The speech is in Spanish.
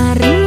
amarme.